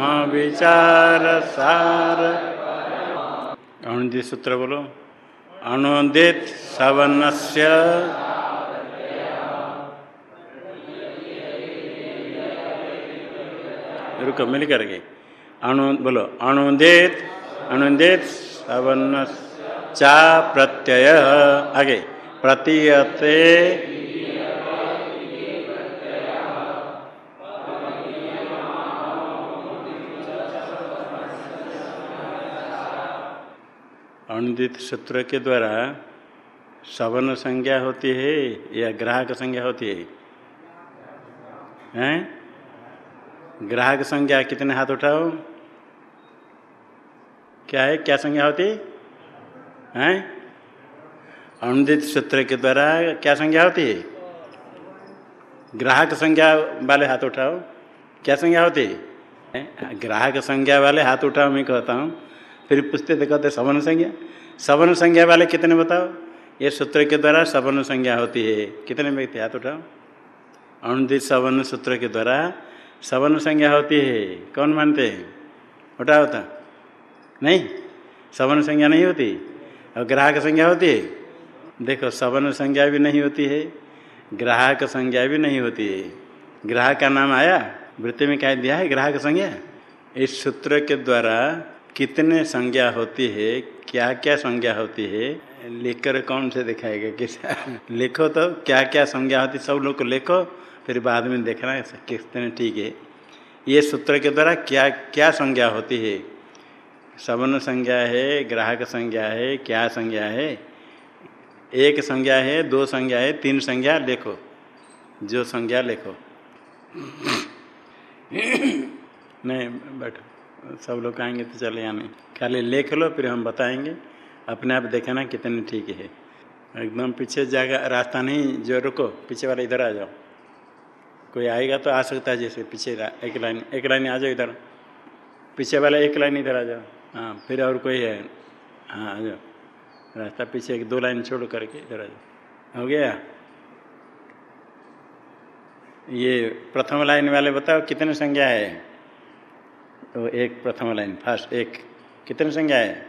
ब्रह्म विचार सार। अणुदि सूत्र बोलो। अणुदित सवर्ण से रुको मिल करके अणु बोलो। अणुदित अणुदित सवर्ण चा प्रत्यय। आगे। प्रतीयते अनुदित सूत्र के द्वारा सवर्ण संज्ञा होती है या ग्राहक संज्ञा होती है? हैं? ग्राहक संज्ञा कितने हाथ उठाओ? क्या है? क्या संज्ञा होती? है? अनुदित सूत्र के द्वारा क्या संज्ञा होती है? ग्राहक संज्ञा वाले हाथ उठाओ। क्या संज्ञा होती? है? ग्राहक संज्ञा वाले हाथ उठाओ, मैं कहता हूँ। फिर पूछते थे कहते सवर्ण संज्ञा। सवर्ण संज्ञा वाले कितने बताओ? ये सूत्र के द्वारा सवर्ण संज्ञा होती है। कितने व्यक्ति? हाथ उठाओ। अनुदित सवर्ण सूत्र के द्वारा सवर्ण संज्ञा होती है। कौन मानते हैं? उठाओ था नहीं? सवर्ण संज्ञा नहीं होती? और ग्राहक संज्ञा होती है? देखो सवर्ण संज्ञा भी नहीं होती है, ग्राहक संज्ञा भी नहीं होती है। ग्राहक का नाम आया? वृत्ति में क्या दिया है? ग्राहक संज्ञा। इस सूत्र के द्वारा कितने संज्ञा होती है क्या क्या संज्ञा होती है लिखकर कौन से दिखाएगा किस लिखो तो क्या क्या संज्ञा होती सब लोग को लिखो, फिर बाद में देखना कितने ठीक है। ये सूत्र के द्वारा क्या क्या संज्ञा होती है? सवर्ण संज्ञा है, ग्राहक संज्ञा है, क्या संज्ञा है? एक संज्ञा है, दो संज्ञा है, तीन संज्ञा लिखो। जो संज्ञा लिखो। नहीं, बैठो। सब लोग आएँगे तो चले आने। खाली लिख लो, फिर हम बताएँगे। अपने आप देखना कितने ठीक है। एकदम पीछे जाएगा, रास्ता नहीं, जो रुको, पीछे वाला इधर आ जाओ। कोई आएगा तो आ सकता है जैसे पीछे एक लाइन एक लाइन आ जाओ इधर। पीछे वाला एक लाइन इधर आ जाओ। हाँ फिर और कोई है। हाँ आ जाओ। रास्ता पीछे एक दो लाइन छोड़ करके इधर आ जाओ। हो गया? ये प्रथम लाइन वाले बताओ, कितने संज्ञा है? तो एक प्रथम लाइन फ़र्स्ट एक। कितने संज्ञा है?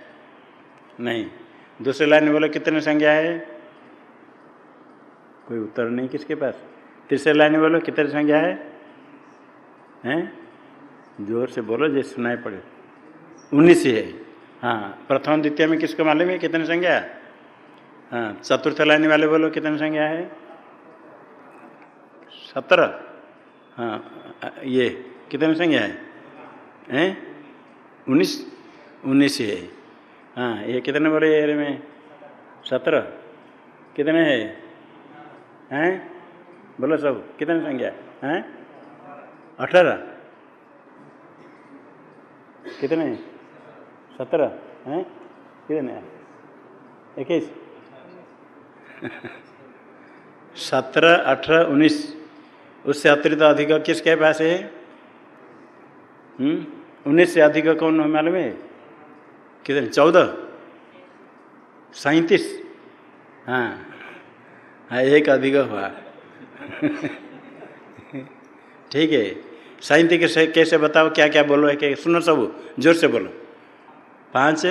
नहीं। दूसरे लाइन बोलो, कितने संज्ञा है? कोई उत्तर नहीं किसके पास? तीसरे लाइन बोलो, कितने संज्ञा है? हैं? ज़ोर से बोलो जैसे सुनाई पड़े। उन्नीस ही है। हाँ प्रथम, द्वितीय में किसको मालूम है? कितने संज्ञा हाँ? चतुर्थ लाइन वाले बोलो, कितने संज्ञा है? सत्रह। हाँ ये, कितने संज्ञा है? हैं? उन्नीस उन्नीस है। हाँ ये कितने बोले एरे में? सत्रह। कितने है? हैं? बोलो सब, कितने संख्या? हैं? अठारह। कितने? सत्रह। हैं? कितने? इक्कीस। सत्रह, अठारह, उन्नीस। उससे अतिरिक्त अधिक किसके पास है? उन्नीस से अधिक कौन मालूम है? कितने? चौदह? सैतीस? हाँ। हाँ एक अधिक हुआ। ठीक है। सैंती के कैसे बताओ क्या क्या बोलो है क्या सुनो सब, ज़ोर से बोलो। पाँच?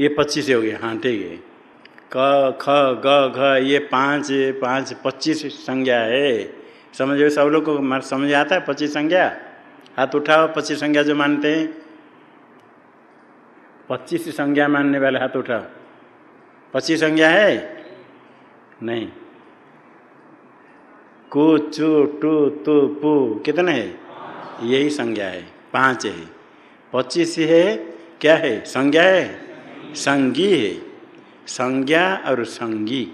ये पच्चीस हो गया। हाँ ठीक है। क, ख, ग, घ, ये पाँच पाँच, पच्चीस संज्ञा है। समझो? सब लोग को समझ आता है पच्चीस संज्ञा? हाथ उठाओ, पच्चीस संज्ञा जो मानते हैं। पच्चीस संज्ञा मानने वाले हाथ उठाओ। पच्चीस संज्ञा है? नहीं। कु, चु, टू, तु, पु, कितने है? यही संज्ञा है, पाँच है। पच्चीस है, क्या है? संज्ञा है? संगी है। संज्ञा और संगी।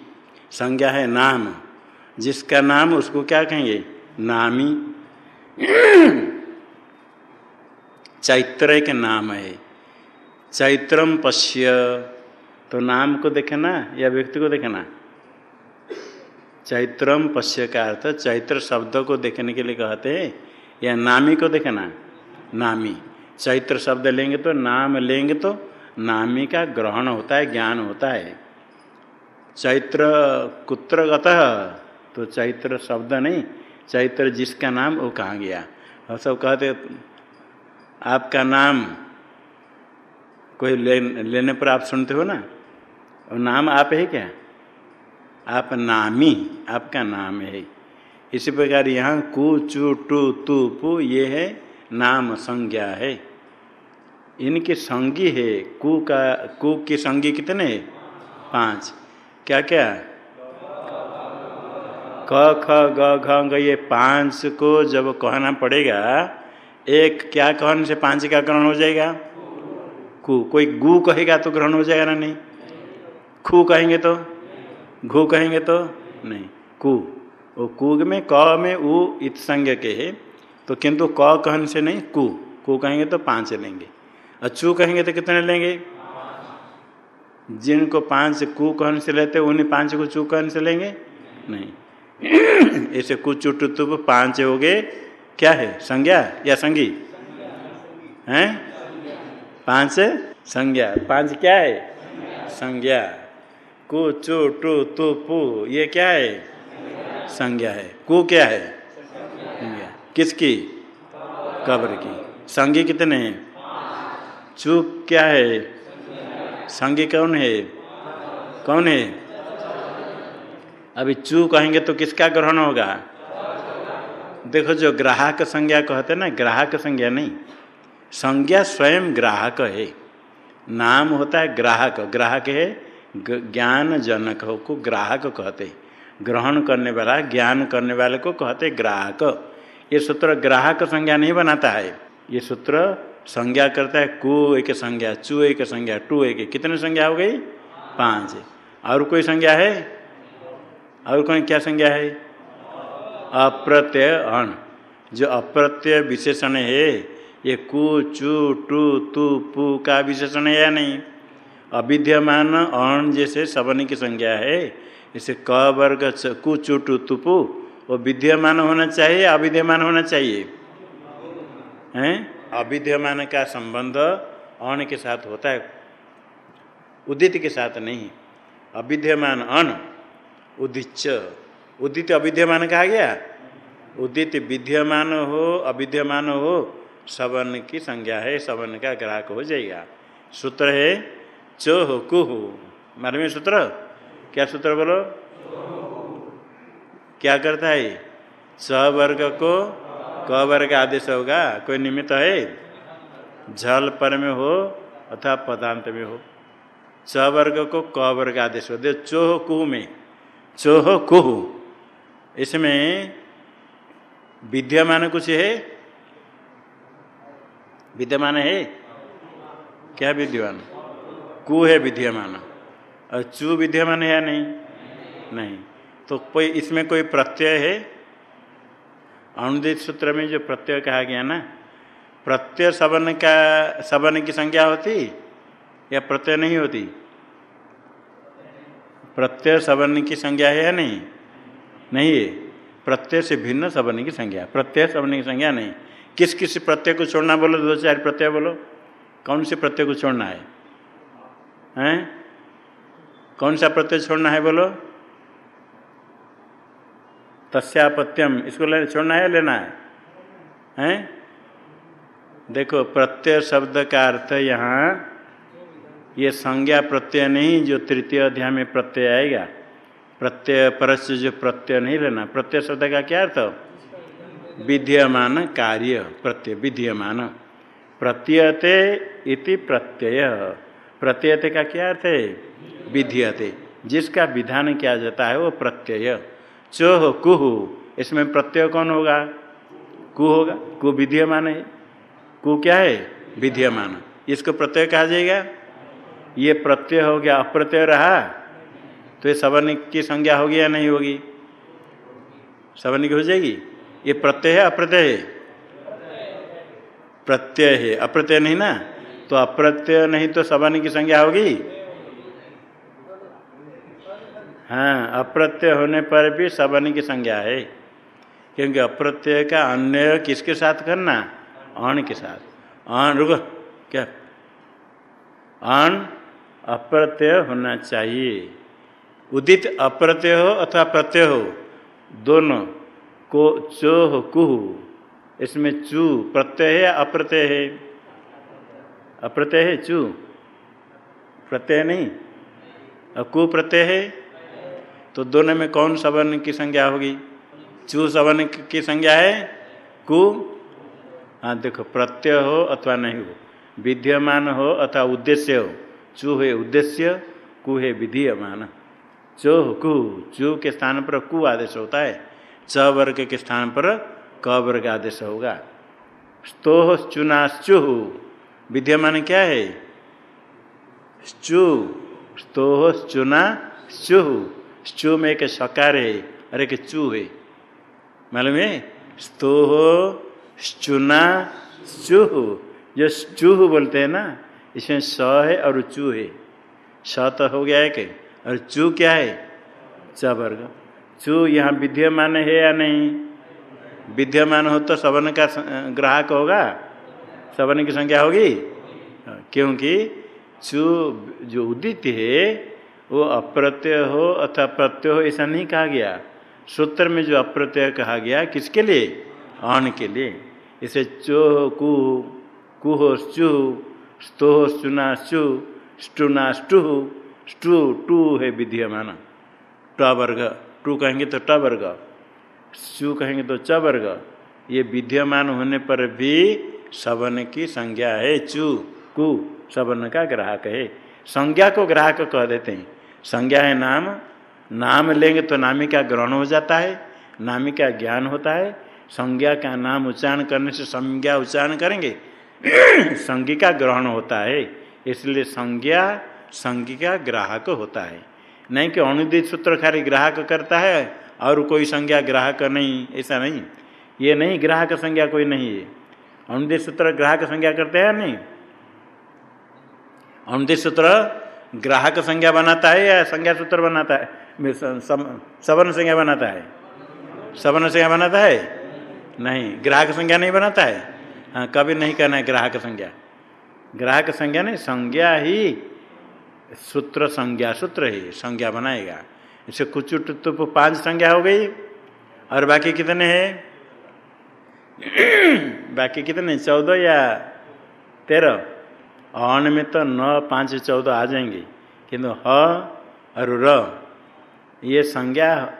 संज्ञा है नाम। जिसका नाम उसको क्या कहेंगे? नामी। चैत्र एक नाम है। चैत्रम पश्य। तो नाम को देखना या व्यक्ति को देखना? चैत्रम पश्य का अर्थ चैत्र शब्द को देखने के लिए कहते हैं या नामी को देखना? नामी। चैत्र शब्द लेंगे तो नाम लेंगे तो नामी का ग्रहण होता है, ज्ञान होता है। चैत्र कुत्र गतः तो चैत्र शब्द नहीं, चैत्र जिसका नाम वो कहाँ गया। और सब कहते आपका नाम कोई ले, लेने पर आप सुनते हो ना? और नाम आप है क्या? आप नामी आपका नाम है। इसी प्रकार यहाँ कु चू टू तू पु ये है नाम संज्ञा है। इनकी संगी है। कु का कु की संगी कितने है? पाँच। क्या क्या क ख ग घ ये पाँच को जब कहना पड़ेगा एक क्या कहने से पाँच का ग्रहण हो जाएगा? कु। कोई गु कहेगा तो ग्रहण हो जाएगा ना नहीं? खू कहेंगे तो? घू कहेंगे तो? नहीं। कु। वो कु में क में उ इत संज्ञ के है तो किंतु क कहन से नहीं, कु। कु कहेंगे तो पाँच लेंगे। और चू कहेंगे तो कितने लेंगे? जिनको पाँच कु कहन से लेते, उन्हें पाँच को चू कहन से लेंगे? नहीं। ऐसे कुछ चुटुतुप पाँच हो गए क्या है? संज्ञा या संगी? हैं? पाँच संज्ञा। पाँच क्या है? संज्ञा। कु, चु, टू, तु, पु, ये क्या है? संज्ञा है। कु क्या है? संज्ञा। किसकी? कब्र की। संगी कितने हैं? चुप क्या है? संगी कौन है? कौन है? अभी चू कहेंगे तो किसका ग्रहण होगा? देखो जो ग्राहक संज्ञा कहते ना, ग्राहक संज्ञा नहीं। संज्ञा स्वयं ग्राहक है। नाम होता है ग्राहक। ग्राहक है ज्ञान जनक को ग्राहक कहते। ग्रहण करने वाला, ज्ञान करने वाले को कहते ग्राहक। ये सूत्र ग्राहक संज्ञा नहीं बनाता है। ये सूत्र संज्ञा करता है कु एक संज्ञा, चू एक संज्ञा, टू एक। कितने संज्ञा हो गई? पाँच। और कोई संज्ञा है? और कोई क्या संज्ञा है? अप्रत्यय अण। जो अप्रत्यय विशेषण है, ये कु, चू, टू, तू, पू का विशेषण है या नहीं? अविद्यमान अण जैसे सबन की संज्ञा है, इसे क वर्ग कु, चू, टू, तू, पू, वो विद्यमान होना चाहिए अविद्यमान होना चाहिए? हैं? अविद्यमान का संबंध अण के साथ होता है, उदित के साथ नहीं। अविद्यमान अण उदिच उदित अविद्यमान कहा गया? उदित विद्यमान हो, अविद्यमान हो, सवन की संज्ञा है, सवन का ग्राहक हो जाएगा। सूत्र है चो हो कुह। मालूम सूत्र? क्या सूत्र बोलो? क्या करता है? स वर्ग को क वर्ग आदेश होगा, कोई निमित्त है? झल पर में हो अथवा पदांत में हो। च वर्ग को क वर्ग आदेश हो दे चोह कुह में। चोह कुह। इसमें विद्यमान कुछ है? विद्यमान है? क्या विद्यमान? कु है विद्यमान। और चू विद्यमान है या नहीं? नहीं। तो कोई इसमें कोई प्रत्यय है? अनुदित सूत्र में जो प्रत्यय कहा गया ना, प्रत्यय सबन का सबन की संज्ञा होती या प्रत्यय नहीं होती? प्रत्यय सबन की संज्ञा है या नहीं? नहीं है प्रत्यय से भिन्न सबन की संज्ञा। प्रत्यय सबन की संज्ञा नहीं। किस किस प्रत्यय को छोड़ना बोलो, दो चार प्रत्यय बोलो। कौन से प्रत्यय को छोड़ना है? हैं? कौन सा प्रत्यय छोड़ना है बोलो? तस्यापत्यम। इसको लेना छोड़ना है लेना है? हैं? देखो, प्रत्यय शब्द का अर्थ यहाँ, ये संज्ञा प्रत्यय नहीं, जो तृतीय अध्याय में प्रत्यय आएगा। प्रत्यय, परस्य जो प्रत्यय नहीं लेना। प्रत्यय शब्द का क्या अर्थ? विद्यमान कार्य, प्रत्यय, विद्यमान। प्रत्ययते इति प्रत्यय। प्रत्ययते का क्या अर्थ है? विधीयते। जिसका विधान किया जाता है वो प्रत्यय। चोह, कुह, इसमें प्रत्यय कौन होगा? कु होगा? कु विधीयमान है। कु क्या है? विधीयमान। इसको प्रत्यय कहा जाएगा? ये प्रत्यय हो गया, अप्रत्यय रहा। तो ये सवन की संज्ञा होगी या नहीं होगी? सवन की हो जाएगी? ये प्रत्यय है, अप्रत्यय है? प्रत्यय है। अप्रत्यय नहीं ना? तो अप्रत्यय नहीं तो सवन की संज्ञा होगी? हाँ अप्रत्यय होने पर भी सबन की संज्ञा है। क्योंकि अप्रत्यय का अन्य किसके साथ करना? अण के साथ। अण, रुक, क्या? अण अप्रत्यय होना चाहिए। उदित अप्रत्यय हो अथवा प्रत्यय हो, दोनों, को चो हो कुह, इसमें चू प्रत्यय है अप्रत्यय है? अप्रत्यय है चू। प्रत्यय नहीं? और कु प्रत्यय है? तो दोनों में कौन सवर्ण की संज्ञा होगी? चू सवर्ण की संज्ञा है? कु? हाँ देखो, प्रत्यय हो अथवा नहीं हो। विद्यमान हो अथवा उद्देश्य हो। चू है उद्देश्य, कु है विधीयमान। चो कु, चू के स्थान पर कु आदेश होता है। च वर्ग के स्थान पर क वर्ग आदेश होगा। स्तोह चुनाश्चु विद्यमान क्या है? चु स्तोह चुना चुह चू में एक सकार है, और एक चू है। मालूम है? स्तोह चुना चूह जो चूह बोलते हैं ना, इसमें स है और चू है। स तो हो गया है कि और चू क्या है? च वर्ग। चू यहाँ विद्यमान है या नहीं? विद्यमान हो तो सवन का ग्राहक होगा। सवन की संख्या होगी? क्योंकि चू जो उदित है, वो अप्रत्यय हो अथवा प्रत्यय हो, ऐसा नहीं कहा गया। सूत्र में जो अप्रत्यय कहा गया, किसके लिए? अन के लिए। इसे चोह कु कुहो चूह स्तोह चुना चू स्टुना स्टू स्टू टू है विद्यमान ट वर्ग, टू कहेंगे तो ट वर्ग चू कहेंगे तो च वर्ग। ये विद्यमान होने पर भी सवन की संज्ञा है, चू। कु, सवन का ग्राहक है। संज्ञा को ग्राहक कह देते हैं। संज्ञा है नाम। नाम लेंगे तो नामी का ग्रहण हो जाता है। नामी का ज्ञान होता है। संज्ञा का नाम उच्चारण करने से संज्ञा उच्चारण करेंगे। संज्ञा का ग्रहण होता है। इसलिए संज्ञा संज्ञा का ग्राहक होता है। नहीं कि अनुदित सूत्र खाली ग्राहक करता है और कोई संज्ञा ग्राहक नहीं, ऐसा नहीं। ये नहीं, ग्राहक संज्ञा कोई नहीं है। अनुदित सूत्र ग्राहक संज्ञा करते हैं नहीं? अनुदित सूत्र ग्राहक संज्ञा बनाता है या संज्ञा सूत्र बनाता है? सवर्ण संज्ञा बनाता है। सवर्ण संज्ञा बनाता है? नहीं, ग्राहक संज्ञा नहीं बनाता है। हाँ कभी नहीं कहना है ग्राहक संज्ञा। ग्राहक संज्ञा नहीं, संज्ञा ही सूत्र संज्ञा, सूत्र ही, संज्ञा बनाएगा। इसे कुछ तो पाँच संज्ञा हो गई। और बाकी कितने हैं? बाकी कितने? चौदह या तेरह? अन में तो नौ, पाँच, चौदह आ जाएँगे। किंतु ह और र, ये संज्ञा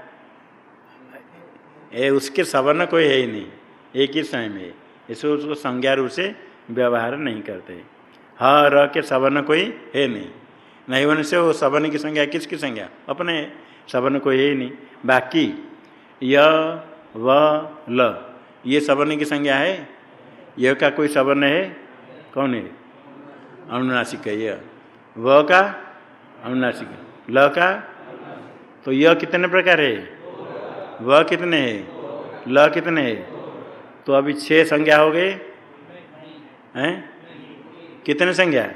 ये उसके सवर्ण कोई है ही नहीं। एक ही समय में इसको उसको संज्ञा रूप से व्यवहार नहीं करते। ह, र के सवर्ण कोई है नहीं। नहीं होने से वो सवर्ण की संज्ञा, किसकी संज्ञा? अपने सवर्ण कोई है ही नहीं, बाकी य, व, ल। ये सवर्ण की संज्ञा है? यह का कोई सवर्ण है? कौन है? अनुनासिक है यह व का? अनुनासिक ल का? तो यह कितने प्रकार है? व कितने है? ल कितने है? तो अभी छह संज्ञा हो गए। हैं? कितने संज्ञा?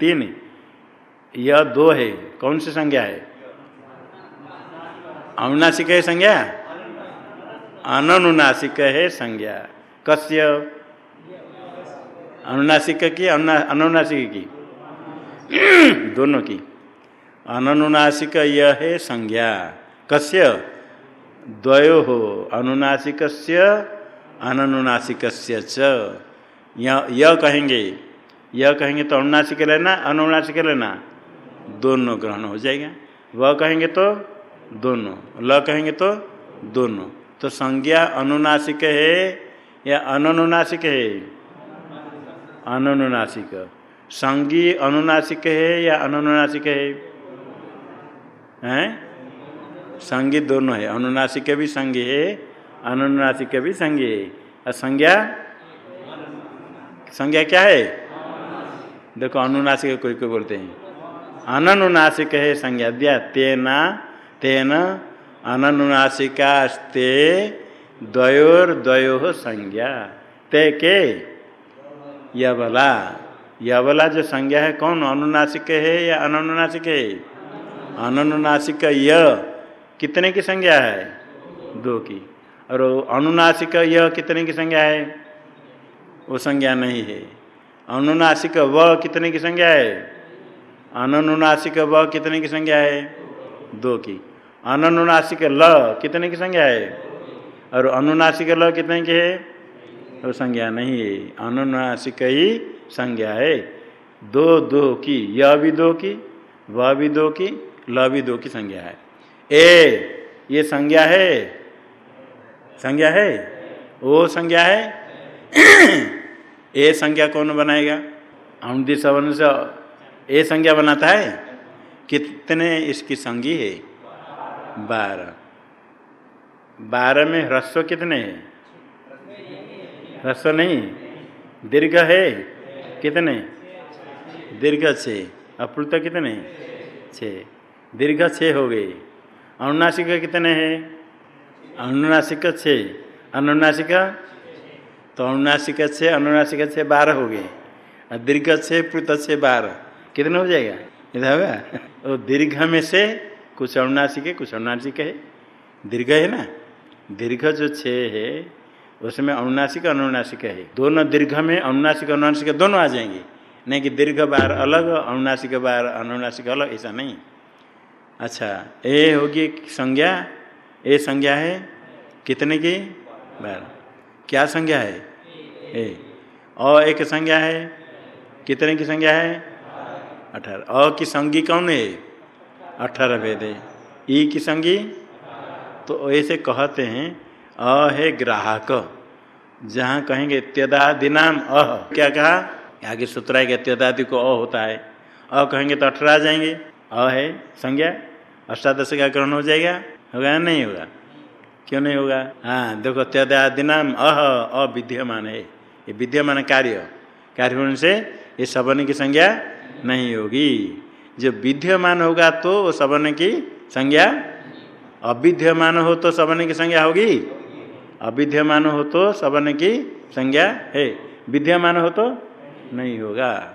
तीन। यह दो है। कौन सी संज्ञा है? अनुनासिक है संज्ञा? अनुनासिक है संज्ञा। कस्य? अनुनासिक की अनुनासिक की। दोनों की। अनुनासिक यह है संज्ञा। कस्य? द्वयो हो। अनुनासिक अनुनासिक यह कहेंगे। यह कहेंगे तो अनुनासिक लेना अनुनासिक लेना। दोनों ग्रहण हो जाएगा। वह कहेंगे तो दोनों, ल कहेंगे तो दोनों। तो संज्ञा अनुनासिक है या अनुनासिक है? अनुनासिक संगी अनुनासिक है या अनुनासिक है? हैं? संगी दोनों है। अनुनासिक भी संगी है अनुनासिक भी संगी है। और संज्ञा? संज्ञा क्या है? देखो, अनुनासिक कोई कोई बोलते हैं। अनुनासिक है संज्ञा दिया तेना, तेन अनुनासिकास्ते द्वयोर द्वयो संज्ञा। ते के? यवला। यवला जो संज्ञा है कौन? अनुनासिक है या अनुनासिक है अनुनासिक य कितने की संज्ञा है? दो की। और अनुनासिक य कितने की संज्ञा है? वो संज्ञा नहीं है। अनुनासिक व कितने की संज्ञा है? अनुनासिक व कितने की संज्ञा है? दो की। अनुनासिक ल कितने की संज्ञा है? और अनुनासिक ल कितने की है? वो संज्ञा नहीं है। अनुनासिक ही संज्ञा है। दो दो की। यह भी दो की, व भी दो की, ल भी दो की संज्ञा है। ए, ये संज्ञा है? संज्ञा है? वो संज्ञा है? ए संज्ञा कौन बनाएगा? औंधी सवन से ए संज्ञा बनाता है? कितने इसकी संगी है? बारह। बारह में ह्रस्व कितने हैं? ह्रस्व नहीं। दीर्घ है? कितने? दीर्घ छः। अप्लुत कितने? छः। दीर्घ छः हो गए। अनुनासिक कितने हैं? अनुनासिक छः। अनुनासिक? तो अनुनासिक छः अनुनासिक छः, बारह हो गए। दीर्घ छः प्लुत छः, बारह। कितने हो जाएगा? इधर होगा। तो दीर्घ में से कुछ अनुनासिक कुछ अनुनासिक है दीर्घ है ना? दीर्घ जो छः है, उसमें अनुनासिक अनुनासिक है दोनों दीर्घ में अनुनासिक अनुनासिक दोनों आ जाएँगे। नहीं कि दीर्घ बार अलग अनुनासिक बार अनुनासिक अलग, ऐसा नहीं। अच्छा ए होगी संज्ञा। ए संज्ञा है कितने की? बार क्या संज्ञा है? ए। अ एक संज्ञा है कितने की संज्ञा है? अठारह। अ की संगी कौन है? अठारह भेद है। ई की संगी? तो ऐसे कहते हैं, अ है ग्राहक। जहाँ कहेंगे त्यदादि नाम अह क्या कहा? आगे सूत्र है त्यदादि को अ होता है। अ कहेंगे तो अठारह आ जाएँगे। अ है संज्ञा। अष्टादश का ग्रहण हो जाएगा। होगा या नहीं होगा? क्यों नहीं होगा? हाँ देखो त्यदादि नाम अह अविद्यमान है। ये विद्यमान कार्य। कार्य से ये सबन की संज्ञा नहीं होगी। जो विद्यमान होगा तो सबन की संज्ञा, अविद्यमान हो तो सबन की संज्ञा होगी। अविद्यमान हो तो सबन की संज्ञा है। विद्यमान हो तो नहीं होगा।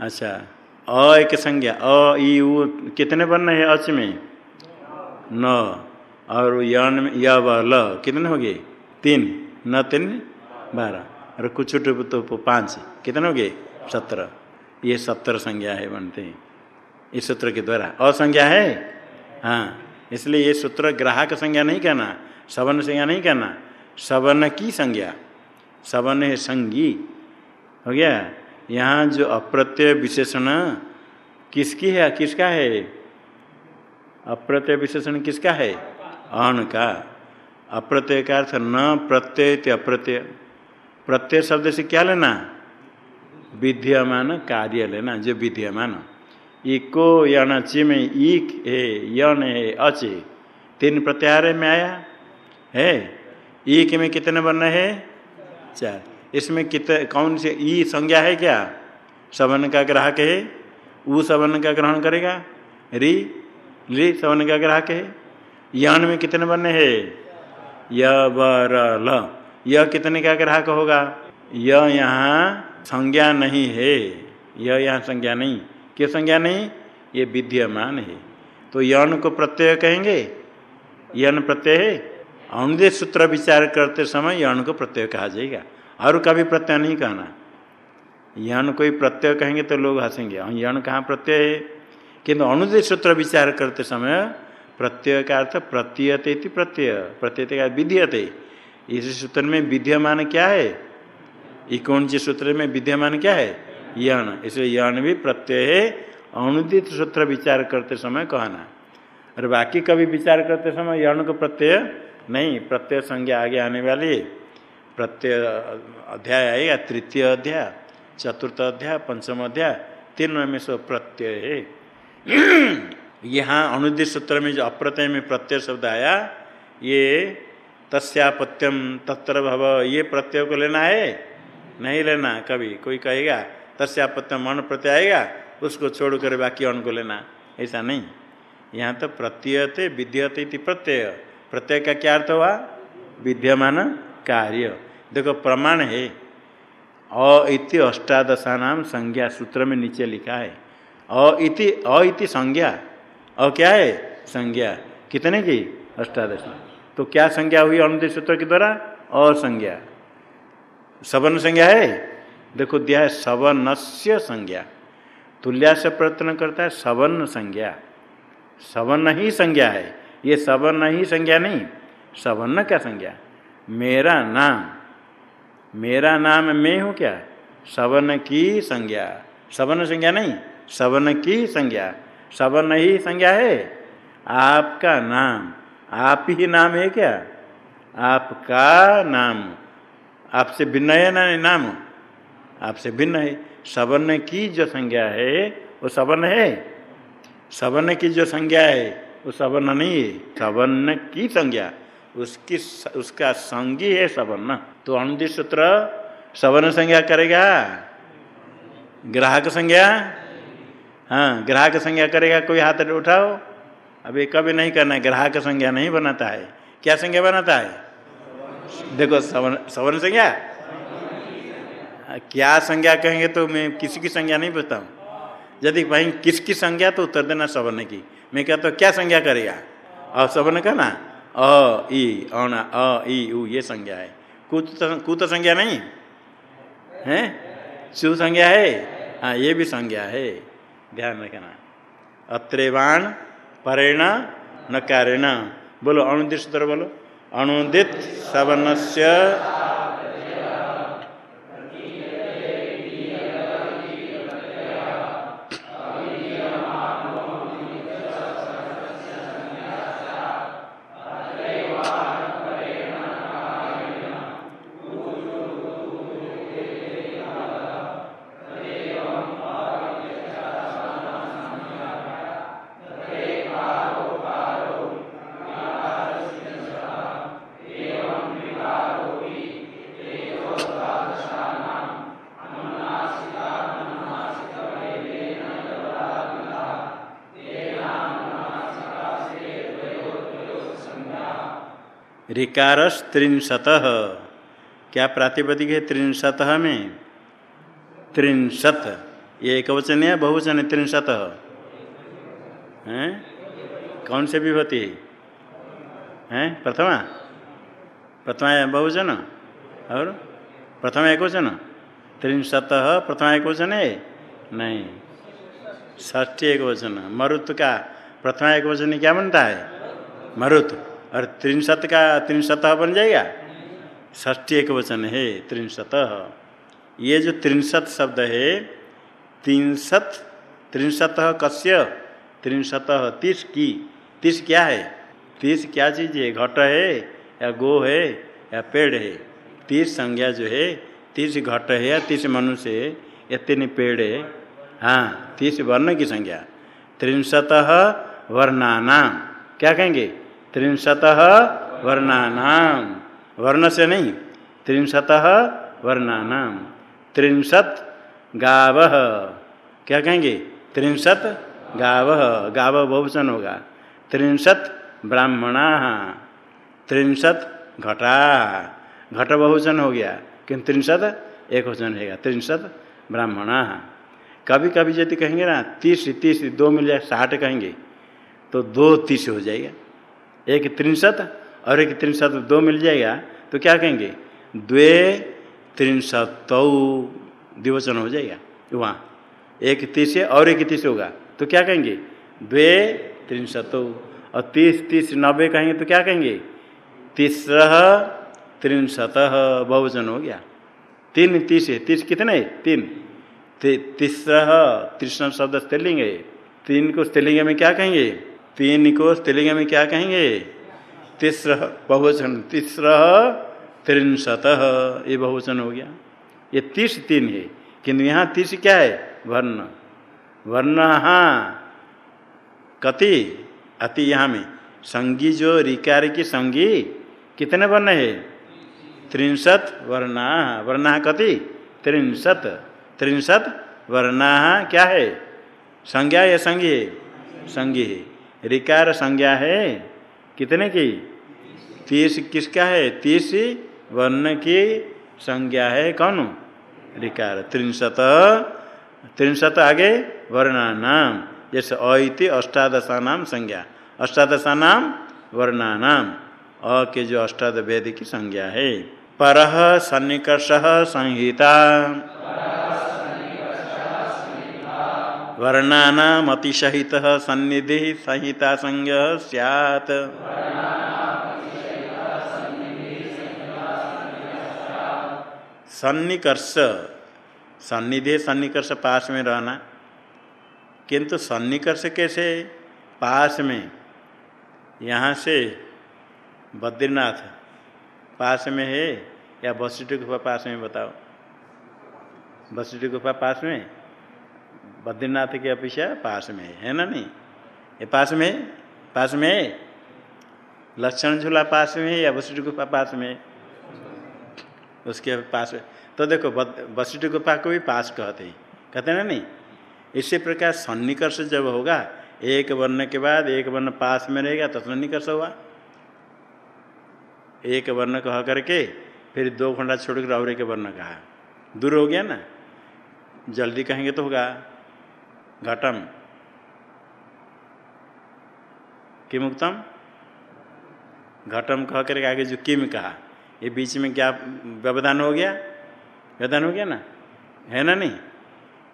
अच्छा अ एक संज्ञा, अ ई उ, कितने वर्ण है अच में? न। और यन, य ल, कितने हो गए तीन। न, तीन, बारह। और कुछ तो पाँच। कितने हो गए सत्रह। ये सत्तर संज्ञा है बनते हैं। इस सूत्र के द्वारा। असंज्ञा है? हाँ। इसलिए ये सूत्र ग्राहक संज्ञा नहीं कहना, सवन संज्ञा नहीं कहना। सवन की संज्ञा। सवन है संगी। हो गया? यहाँ जो अप्रत्यय विशेषण किसकी है? किसका है? अप्रत्यय विशेषण किसका है? अण का। अप्रत्यय का अर्थ न प्रत्यय अप्रत्यय। प्रत्यय शब्द से क्या लेना? विद्यमान कार्य लेना जो विद्यमान। इको यण ची में ईक है, यण है, अच। तीन प्रत्याहार में आया? है? ईक में कितने वर्ण है? चार। इसमें कितने कौन से, ई संज्ञा है क्या? सवन का ग्राहक है? ऊ सवन का ग्रहण करेगा? री ली सवन का ग्राहक है? यन में कितने वर्ण है? य बर ल। कितने का ग्राहक होगा? यह यहाँ संज्ञा नहीं है। यह यहाँ संज्ञा नहीं। क्यों संज्ञा नहीं? ये विद्यमान है। तो यौन को प्रत्यय कहेंगे? यन प्रत्यय है? अनुदेश सूत्र विचार करते समय यौन को प्रत्यय कहा जाएगा। और कभी प्रत्यय नहीं कहना। यन कोई प्रत्यय कहेंगे तो लोग हंसेंगे। यन कहाँ प्रत्यय है? किंतु अनुदेश सूत्र विचार करते समय प्रत्यय का अर्थ प्रत्ययते प्रत्यय। प्रत्यय का विधीयते। इस सूत्र में विद्यमान क्या है? इकोन जी सूत्र में विद्यमान क्या है? यण इसलिए यण भी प्रत्यय है, अनुदित सूत्र विचार करते समय कहना और बाकी कभी विचार करते समय यण को प्रत्यय? नहीं, प्रत्यय संज्ञा आगे आने वाली प्रत्यय अध्याय आएगा तृतीय अध्याय, चतुर्थ अध्याय, पंचम अध्याय, तीनों में सो प्रत्यय है। यहाँ अनुदित सूत्र में जो अप्रत्यय में प्रत्यय शब्द आया, ये तस्यापत्यम तत्र भव, ये प्रत्यय को लेना है? नहीं लेना कभी। कोई कहेगा तस्यापत्यम मन प्रत्यय आएगा उसको छोड़ कर बाकी अण को लेना। ऐसा नहीं। यहाँ तो प्रत्ययते विद्यते प्रत्यय। प्रत्यय का क्या अर्थ हुआ? विद्यमान कार्य। देखो, प्रमाण है। अ इति अष्टादशा नाम संज्ञा सूत्र में नीचे लिखा है। अ इति अ इति संज्ञा। अ क्या है? संज्ञा। कितने की? अष्टादश। तो क्या संज्ञा हुई अनुदय सूत्र के द्वारा? असंज्ञा। सवर्ण संज्ञा है? देखो, दिया है सवर्णस्य संज्ञा। तुल्या से प्रयत्न करता है सवर्ण संज्ञा। सवर्ण ही संज्ञा है। ये सवर्ण ही संज्ञा नहीं सवर्ण क्या संज्ञा? मेरा नाम। मेरा नाम मैं हूँ क्या? सवर्ण की संज्ञा। सवर्ण संज्ञा नहीं सवर्ण की संज्ञा। सवर्ण ही संज्ञा है। आपका नाम। आप ही नाम है क्या? आपका नाम। आपसे भिन्न है ना नाम? आपसे भिन्न है। सवर्ण की जो संज्ञा है, वो सवर्ण है। सवर्ण की जो संज्ञा है, वो सवर्ण नहीं है। सवर्ण की संज्ञा, उसकी उसका संगी है सवर्ण। तो अनुदि सूत्र सवर्ण संज्ञा करेगा? ग्राहक संज्ञा? हाँ ग्राहक संज्ञा करेगा। कोई हाथ उठाओ। अभी कभी नहीं करना है। ग्राहक संज्ञा नहीं बनाता है। क्या संज्ञा बनाता है? देखो, सवर्ण सवर्ण संज्ञा? क्या संज्ञा कहेंगे तो मैं किसी की संज्ञा नहीं पूछता हूँ। यदि भाई किसकी संज्ञा तो उत्तर देना सवर्ण की। मैं कहता तो क्या संज्ञा करेगा? और सवर्ण का ना? अ, ई अणा अ, ई, उ, ये संज्ञा है। कुत कुत संज्ञा नहीं? है? सु संज्ञा है? हाँ ये भी संज्ञा है। ध्यान रखना। अत्रेवाण, परेण न कारेण बोलो सूत्र बोलो। अनुदित सवर्ण से ऋकारस त्रिंशत क्या प्रातिपदिक है त्रिंशत में? त्रिंशत। ये एक वचन है बहुवचन है त्रिंशत? हैं? कौन से विभूति? हैं? प्रथमा? प्रथमा बहुवचन? और प्रथमा एक वचन त्रिंशत प्रथमा एक वचन है? नहीं। ष्ठी एक वचन मरुत का प्रथमा एक वचन क्या बनता है? मरुत। और त्रिशत का त्रिशत बन जाएगा? ष्ठी एक वचन है, त्रिशत। ये जो त्रिशत शब्द है, त्रिशत त्रिशत कस्य? त्रिशत तीस की। तीस क्या है? तीस क्या चीज़ है? घट है, या गो है, या पेड़ है? तीस संज्ञा जो है, तीस घट है या तीस मनुष्य है, या तीन पेड़ है। हाँ तीस वर्ण की संज्ञा। त्रिशत वर्णानाम क्या कहेंगे? त्रिशत वर्णानाम। वर्ण से नहीं, त्रिशत वर्णानाम। त्रिशत गाव। क्या कहेंगे? त्रिशत गाव। गाव बहुवचन होगा। त्रिशत ब्राह्मणा। त्रिशत घटा। घट बहुवचन हो गया। किंतु त्रिशत एक वचन रहेगा। त्रिशत ब्राह्मणा। कभी कभी यदि कहेंगे ना, तीस तीस दो मिल जाए, साठ कहेंगे तो दो तीस हो जाएगा। एक त्रिशत और एक त्रिशत दो मिल जाएगा। तो क्या कहेंगे? द्वे त्रिशत द्विवचन हो जाएगा वहाँ। एक तीस और एक तीस होगा। तो क्या कहेंगे? द्वे त्रिशत। और तीस तीस नब्बे कहेंगे तो क्या कहेंगे? तीसरा त्रिशत बहुवचन हो गया। तीन तीस तीस कितने तीन। तीसरा तीसरा शब्द स्त्रीलिंग है। तीन को स्त्रीलिंग में क्या कहेंगे? तीन को स्त्रीलिंग में क्या कहेंगे? तीसरा बहुवचन। तीसरा त्रिशत। ये बहुवचन हो गया। ये तीस तीन है। किंतु यहाँ तीस क्या है? वर्ण। वर्ण हाँ कति? अति यहाँ में। संगी जो रिकार की संगी, कितने वर्ण है? त्रिशत वर्णा। वर्णा कति? त्रिशत। त्रिशत वर्णा क्या है? संज्ञा या संगी है? संगी है। रिकार संज्ञा है। कितने की? तीस किसका है? तीस वर्ण की संज्ञा है। कौन? रिकार। त्रिशत। त्रिशत आगे वर्णानाम। जैसे अति अष्टादशा नाम संज्ञा। अष्टादशा नाम वर्णानाम। अ के जो अष्टाद वेद की संज्ञा है। पर सन्निकर्ष संहिता। वर्णानामतिसहित सन्निधि संहिता संज्ञ सैत सन्निकर्ष, सन्निधि सन्निकर्ष पास में रहना। किंतु सन्निकर्ष कैसे? पास में। यहाँ से बद्रीनाथ पास में है या बसिष्ठ गुफा पास में बताओ? बसिष्ठ गुफा पास में? बद्रीनाथ की अपेक्षा पास में है है ना नहीं? ये पास में पास में लक्षण झूला पास में या वशिष्ठ गुफा पास में उसके पास तो देखो वशिष्ठ गुफा को भी पास कहते हैं। कहते ना नहीं? इसी प्रकार सन्निकर्ष जब होगा, एक वर्ण के बाद एक वर्ण पास में रहेगा तो सन्निकर्ष हुआ एक वर्ण कह करके फिर दो घंटा छोड़कर और एक वर्ण कहा। दूर हो गया ना? जल्दी कहेंगे तो होगा। घटम। किमुक्तम? घटम कह करके आगे जो किम कहा, ये बीच में क्या व्यवधान हो गया? व्यवधान हो गया ना? है ना नहीं?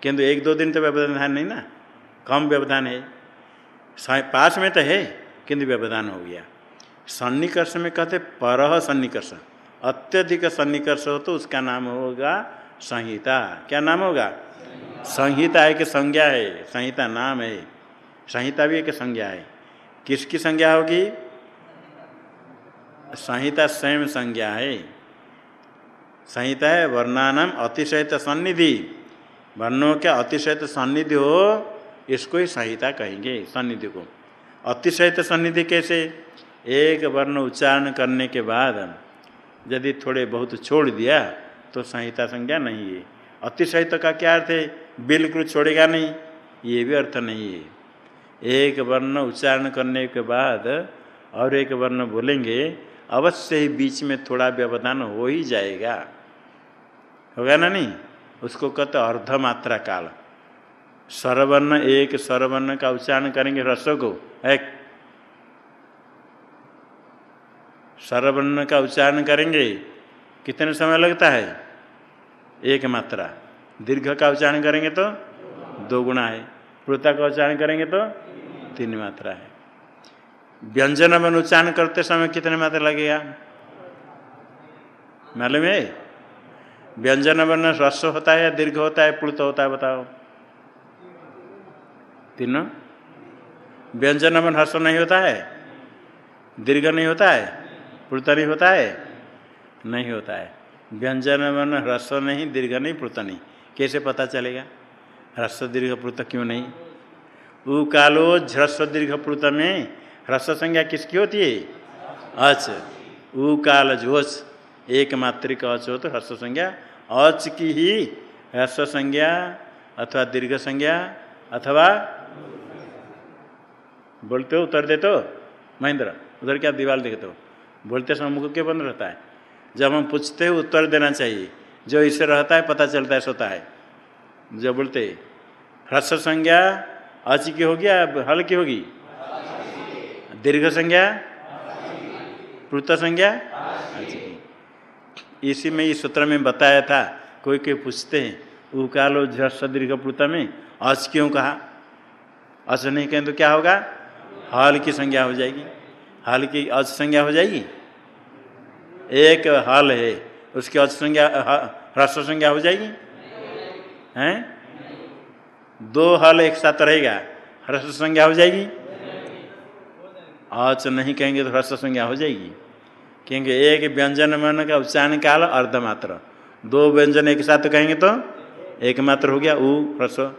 किंतु एक दो दिन तो व्यवधान है नहीं ना? कम व्यवधान है। पास में तो है, किंतु व्यवधान हो गया। सन्निकर्ष में कहते पर सन्निकर्ष। अत्यधिक सन्निकर्ष हो तो उसका नाम होगा संहिता। क्या नाम होगा? संहिता एक संज्ञा है, संहिता नाम है, संहिता भी एक संज्ञा है। किसकी संज्ञा होगी? संहिता स्वयं संज्ञा है। संहिता है वर्णानाम अतिशयत सन्निधि। वर्णों के अतिशयत सन्निधि हो, इसको ही संहिता कहेंगे, सन्निधि को। अतिशयत सन्निधि कैसे? एक वर्ण उच्चारण करने के बाद यदि थोड़े बहुत छोड़ दिया तो संहिता संज्ञा नहीं है। अतिशयत का क्या अर्थ है? बिल्कुल छोड़ेगा नहीं। ये भी अर्थ नहीं है। एक वर्ण उच्चारण करने के बाद और एक वर्ण बोलेंगे, अवश्य ही बीच में थोड़ा व्यवधान हो ही जाएगा। होगा ना नहीं? उसको कहते अर्धमात्रा काल। सरवर्ण एक सरवर्ण का उच्चारण करेंगे रसों को एक। सरवर्ण का उच्चारण करेंगे, कितने समय लगता है? एक मात्रा। दीर्घ का उच्चारण करेंगे तो दो गुणा है। प्रुता का उच्चारण करेंगे तो तीन मात्रा है। व्यंजन में उच्चारण करते समय कितने मात्रा लगेगा? मालूम है? व्यंजन वर्ण ह्रस्व होता है या दीर्घ होता है, प्लुत होता है, बताओ। तीनों? व्यंजन वर्ण ह्रस्व नहीं होता है? दीर्घ नहीं होता है? प्लुत नहीं होता है? नहीं होता है। व्यंजन वर्ण ह्रस्व नहीं, दीर्घ नहीं, प्लुत नहीं। कैसे पता चलेगा? ह्रस्व दीर्घ प्लुत क्यों नहीं? उ कालो ह्रस्व दीर्घ प्लुत में ह्रस्व संज्ञा किसकी होती है? अच। उ काल झोच एक मात्रिक अच हो तो ह्रस्व संज्ञा। अच की ही ह्रस्व संज्ञा अथवा दीर्घ संज्ञा अथवा बोलते हो, उत्तर देते हो? महेंद्र, उधर क्या दीवार देखते हो? बोलते समय मुख क्यों बंद रहता है। जब हम पूछते हो, उत्तर देना चाहिए। जो इसे रहता है, पता चलता है, सोता है। जो बोलते, ह्रस्व संज्ञा अच की होगी या हल की होगी? दीर्घ संज्ञा? प्लुत संज्ञा? इसी में इस सूत्र में बताया था, कोई कोई पूछते हैं उकालो झस दीर्घ प्लुत में अच क्यों कहा? अच नहीं कहें तो क्या होगा? हल की संज्ञा हो जाएगी। हल की अच संज्ञा हो जाएगी? एक हल है। उसकी अच संज्ञा ह्रस्व संज्ञा हो जाएगी? हैं? दो हल एक साथ रहेगा। ह्रस्व संज्ञा हो जाएगी? अच नहीं कहेंगे तो ह्रस्व संज्ञा हो जाएगी। क्योंकि एक व्यंजन मन का उच्चारण काल अर्धमात्र। दो व्यंजन एक साथ कहेंगे तो एक मात्र हो गया ऊ, ह्रस्व।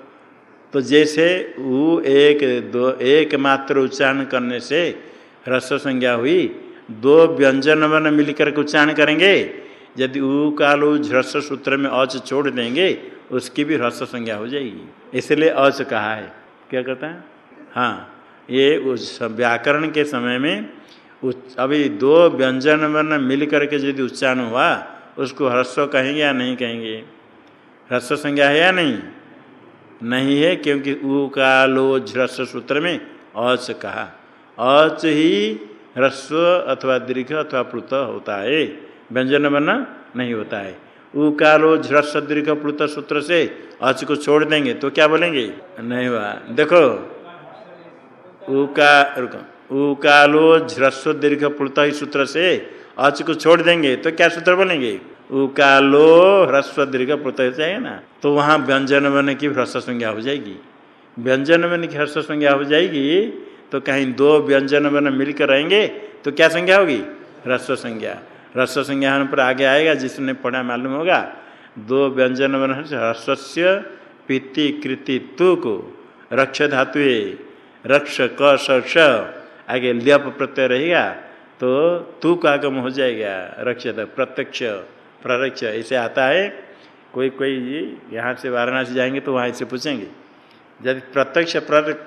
तो जैसे ऊ एक, दो एक मात्र उच्चारण करने से ह्रस्व संज्ञा हुई, दो व्यंजन मन मिलकर उच्चारण करेंगे यदि ऊ काल ह्रस्व सूत्र में अच छोड़ देंगे, उसकी भी ह्रस्व संज्ञा हो जाएगी। इसलिए अच कहा है। क्या कहता है? हाँ ये उस व्याकरण के समय में अभी दो व्यंजन वर्ण मिल करके यदि उच्चारण हुआ, उसको ह्रस्व कहेंगे या नहीं कहेंगे? ह्रस्व संज्ञा है या नहीं? नहीं है, क्योंकि ऊ का लो ह्रस्व सूत्र में अच कहा। अच ही ह्रस्व अथवा दीर्घ अथवा प्लुत होता है। व्यंजन वर्ण नहीं होता है। ऊ कालो ह्रस्व दीर्घ प्लुत सूत्र से अच को छोड़ देंगे तो क्या बोलेंगे? नहीं हुआ। देखो उका उकालो ह्रस्व दीर्घ प्लुत सूत्र से अच को छोड़ देंगे तो क्या सूत्र बोलेंगे? उकालो ह्रस्व दीर्घ प्लुत हो जाएगा ना? तो वहाँ व्यंजन बन की ह्रस्व संज्ञा हो जाएगी। व्यंजन बन की ह्रस्व संज्ञा हो जाएगी तो कहीं दो व्यंजन बन मिलकर रहेंगे तो क्या संज्ञा होगी? ह्रस्व संज्ञा। ह्रस्व संज्ञा होने पर आगे आएगा, जिसने पढ़ा मालूम होगा। दो व्यंजन बन ह्रस्व पीति कृति तु को रक्ष धातु रक्ष क स आगे ल्यप प्रत्यय रहेगा तो तू का आगम हो जाएगा रक्षत प्रत्यक्ष प्ररक्ष ऐसे आता है। कोई कोई यहाँ से वाराणसी जाएँगे तो वहाँ से पूछेंगे। यदि प्रत्यक्ष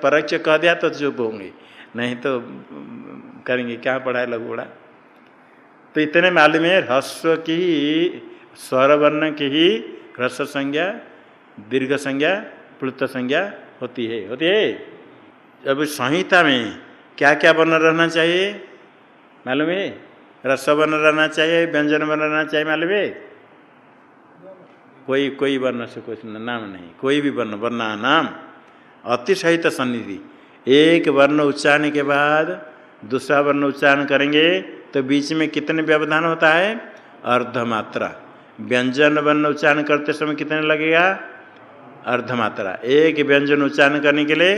परक्ष कह दिया तो चुप होंगे नहीं तो करेंगे, क्या पढ़ाए लघुड़ा तो इतने मालूम है, ह्रस्व की ही स्वर वर्ण की ही ह्रस्व संज्ञा, दीर्घ संज्ञा, प्लुत संज्ञा होती है होती है। अब संहिता में क्या क्या वर्ण रहना चाहिए? मालूम है? रस्व वर्ण रहना चाहिए, व्यंजन वर्ण रहना चाहिए, मालूम है? कोई कोई वर्ण से कुछ नाम नहीं, कोई भी वर्ण वर्ण नाम अतिशहित सन्निधि। एक वर्ण उच्चारण के बाद दूसरा वर्ण उच्चारण करेंगे तो बीच में कितने व्यवधान होता है? अर्धमात्रा। व्यंजन वर्ण उच्चारण करते समय कितने लगेगा? अर्धमात्रा। एक व्यंजन उच्चारण करने के लिए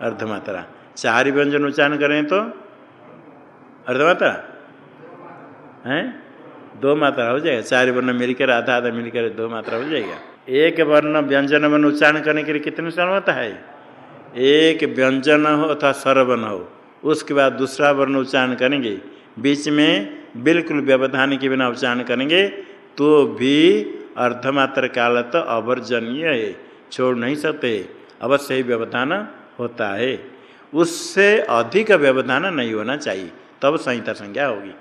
अर्धमात्रा। चार व्यंजन उच्चारण करें तो अर्धमात्रा? है? दो मात्रा हो जाएगा। चार वर्ण मिलकर, आधा आधा मिलकर दो मात्रा हो जाएगा। एक वर्ण व्यंजन वर्ण उच्चारण करने के लिए कितने समय होता है? एक व्यंजन हो अथवा स्वरवर्ण हो, उसके बाद दूसरा वर्ण उच्चारण करेंगे। बीच में बिल्कुल व्यवधान के बिना उच्चारण करेंगे तो भी अर्धमात्र काल तो अवर्जनीय है, छोड़ नहीं सकते। अवश्य ही व्यवधान होता है। उससे अधिक व्यवधान नहीं होना चाहिए। तब संहिता संज्ञा होगी।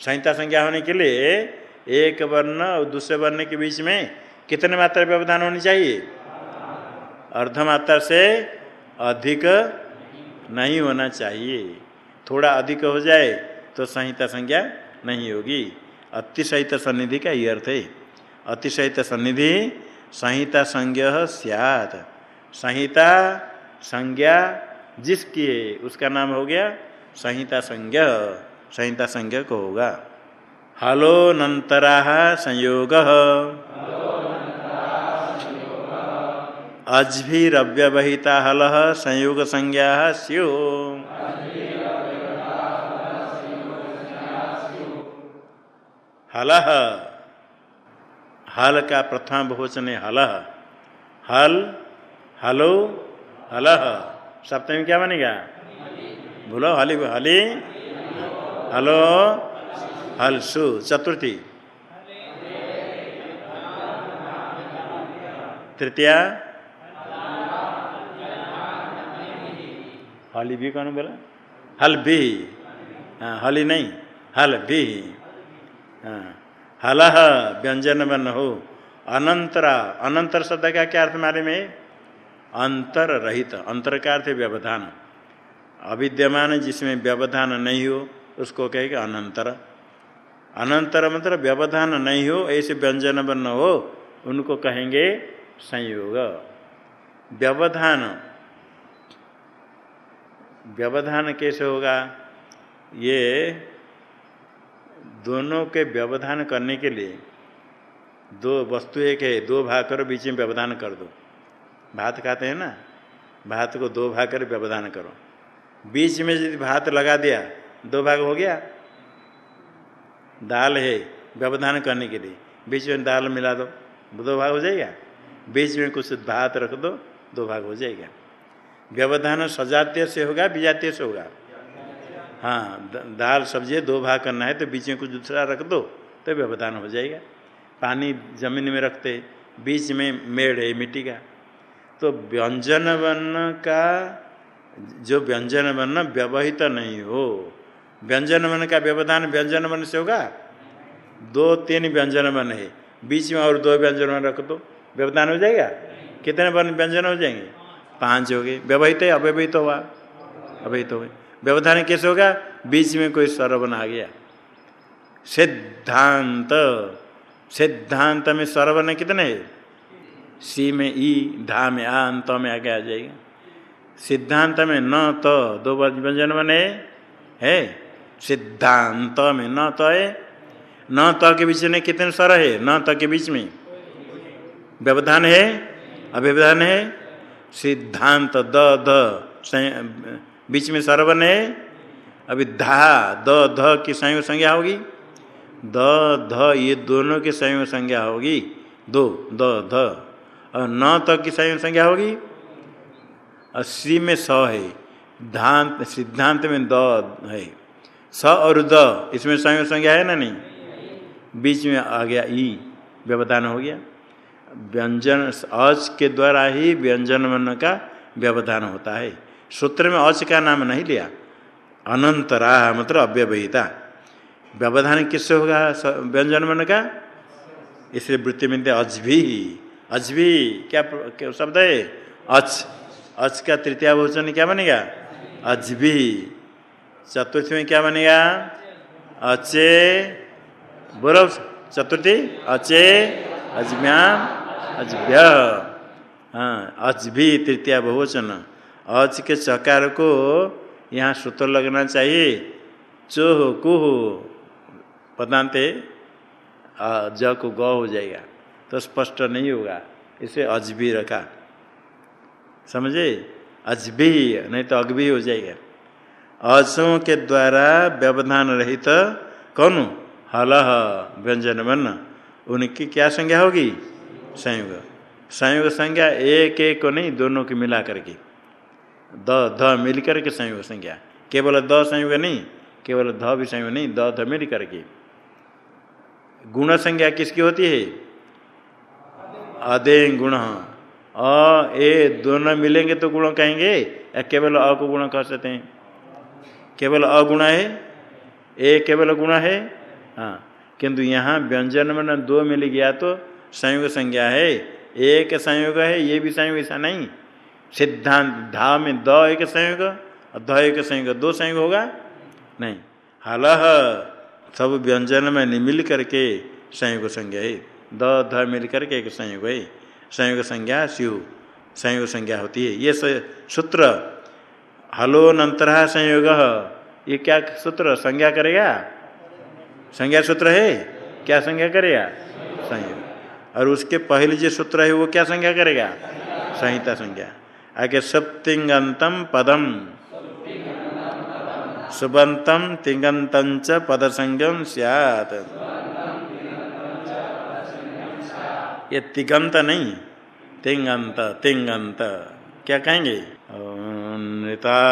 संहिता संज्ञा होने के लिए एक वर्ण और दूसरे वर्ण के बीच में कितने मात्रा व्यवधान होनी चाहिए? अर्धमात्रा से अधिक नहीं होना चाहिए। थोड़ा अधिक हो जाए तो संहिता संज्ञा नहीं होगी। अतिशहित सन्निधि का ये अर्थ है। अतिशहित सन्निधि संहिता संज्ञ सियात। संहिता संज्ञा जिसकी है, उसका नाम हो गया संहिता संज्ञ। संहिता संज्ञ को होगा। हलो नंतरा संयोग। अज्भिरव्यवहिता हल संयोग संज्ञा स्यो। हल। हल का प्रथम बहुवचन है हल। हल, हलो, हल। सप्तमी क्या बनेगा? बोलो हली हली, हलो, हलसु, चतुर्थी। तृतीया। हली भी कौन बोला? हल भी। हाँ हली नहीं, हल भी। हाँ। हल व्यंजन बन हो अनंतरा। अनंतर शब्द का क्या अर्थ मारे में? अंतर रहित। अंतर का अर्थ व्यवधान। अविद्यमान जिसमें व्यवधान नहीं हो, उसको कहेगा अनंतर। अनंतर मतलब व्यवधान नहीं हो, ऐसे व्यंजन बन हो, उनको कहेंगे संयोग। व्यवधान। व्यवधान कैसे होगा? ये दोनों के व्यवधान करने के लिए दो वस्तु एक है, दो भाग करो, बीच में व्यवधान कर दो। भात खाते हैं ना? भात को दो भाग कर व्यवधान करो। बीच में यदि भात लगा दिया, दो भाग हो गया? दाल है, व्यवधान करने के लिए। बीच में दाल मिला दो दो भाग हो जाएगा? बीच में कुछ भात रख दो दो भाग हो जाएगा। व्यवधान सजातीय से होगा विजातीय से होगा। हाँ दाल सब्ज़ी दो भाग करना है तो बीच में कुछ दूसरा रख दो तो व्यवधान हो जाएगा। पानी ज़मीन में रखते, बीच में मेड़ है, मिट्टी का। तो व्यंजन वर्ण का, जो व्यंजन वर्ण व्यवहित नहीं हो। व्यंजन वर्ण का व्यवधान व्यंजन वर्ण से होगा? दो तीन व्यंजन वर्ण है। बीच में और दो व्यंजन वर्ण रख दो। व्यवधान हो जाएगा? कितने वर्ण व्यंजन हो जाएँगे? पाँच हो गए। व्यवहित है, अव्यवहित हुआ अवहित हो गए। व्यवधान कैसे होगा? बीच में कोई स्वर बना गया। सिद्धांत। सिद्धांत में स्वर बने कितने है? सी में ई, धा में आ अंत में आगे आ जाएगा। सिद्धांत में न तो दो व्यंजन बने है? सिद्धांत में न तो है। न, त के बीच में कितने स्वर है? न, त के बीच में। व्यवधान है? अव्यवधान है? सिद्धांत, द द बीच में सरवन है अभी धा, द, ध की संयोग संज्ञा होगी। द, ध, ये दोनों की संयोग संज्ञा होगी। दो, द, ध, और न तक की संयोग संज्ञा होगी। और सी में स है धांत सिद्धांत में द है। स और द, इसमें संयोग संज्ञा है ना नहीं? बीच में आ गया ई, व्यवधान हो गया। व्यंजन अच के द्वारा ही व्यंजन मन का व्यवधान होता है। सूत्र में अच का नाम नहीं लिया। अनंतरा मतलब अव्यवहिता। व्यवधान किससे होगा? व्यंजन मन का इसलिए वृत्ति में अजभी अजभी क्या, शब्द है? अच अच का तृतीय भोजन क्या बनेगा? अजभी चतुर्थी में क्या बनेगा? अचे। बोलो चतुर्थी? अचे। अजम्याम अजभ्य हाँ अजभी तृतीय बहुवचन अज के चकार को यहाँ सूत्र लगना चाहिए। चोह, कुह पदांते ज को ग हो जाएगा। तो स्पष्ट नहीं होगा। इसे अजबी रखा समझे? अजबी नहीं तो अगबी हो जाएगा। अजों के द्वारा व्यवधान रहित कौन? हल व्यंजन वर्ण उनकी क्या संज्ञा होगी? संयोग। संयोग संज्ञा एक एक को नहीं, दोनों की मिला करके द, ध मिल करके संयोग संज्ञा। केवल द संयोग नहीं, केवल ध भी संयोग नहीं, द, ध मिल करके गुण संज्ञा किसकी होती है? अदे गुण। अ, ए, दोनों मिलेंगे तो गुण कहेंगे, या केवल अ को गुण कह सकते हैं? केवल अगुण है? ए केवल गुण है? हाँ किंतु यहाँ व्यंजन में दो मिल गया तो संयोग संज्ञा है। एक संयोग है, ये भी संयोग ऐसा नहीं। सिद्धांत धा में द एक संयोग और ध एक संयोग, दो संयोग होगा? नहीं। हल सब व्यंजन में मिल करके संयोग संज्ञा है। द, ध मिल करके एक संयोग है। संयोग संज्ञा शिव संयोग संज्ञा होती है। ये सूत्र हलो नंतरा संयोग, ये क्या सूत्र, संज्ञा करेगा? संज्ञा सूत्र है? क्या संज्ञा करेगा? संयोग। और उसके पहले जो सूत्र है, वो क्या संज्ञा करेगा? संहिता संज्ञा। आगे सप्तिंगंतम पदम। सुबंतम तिंगंत पद संज्ञम सियात। ये तिगंत नहीं, तिंगंत तिंगंत। क्या कहेंगे? नृतावसाने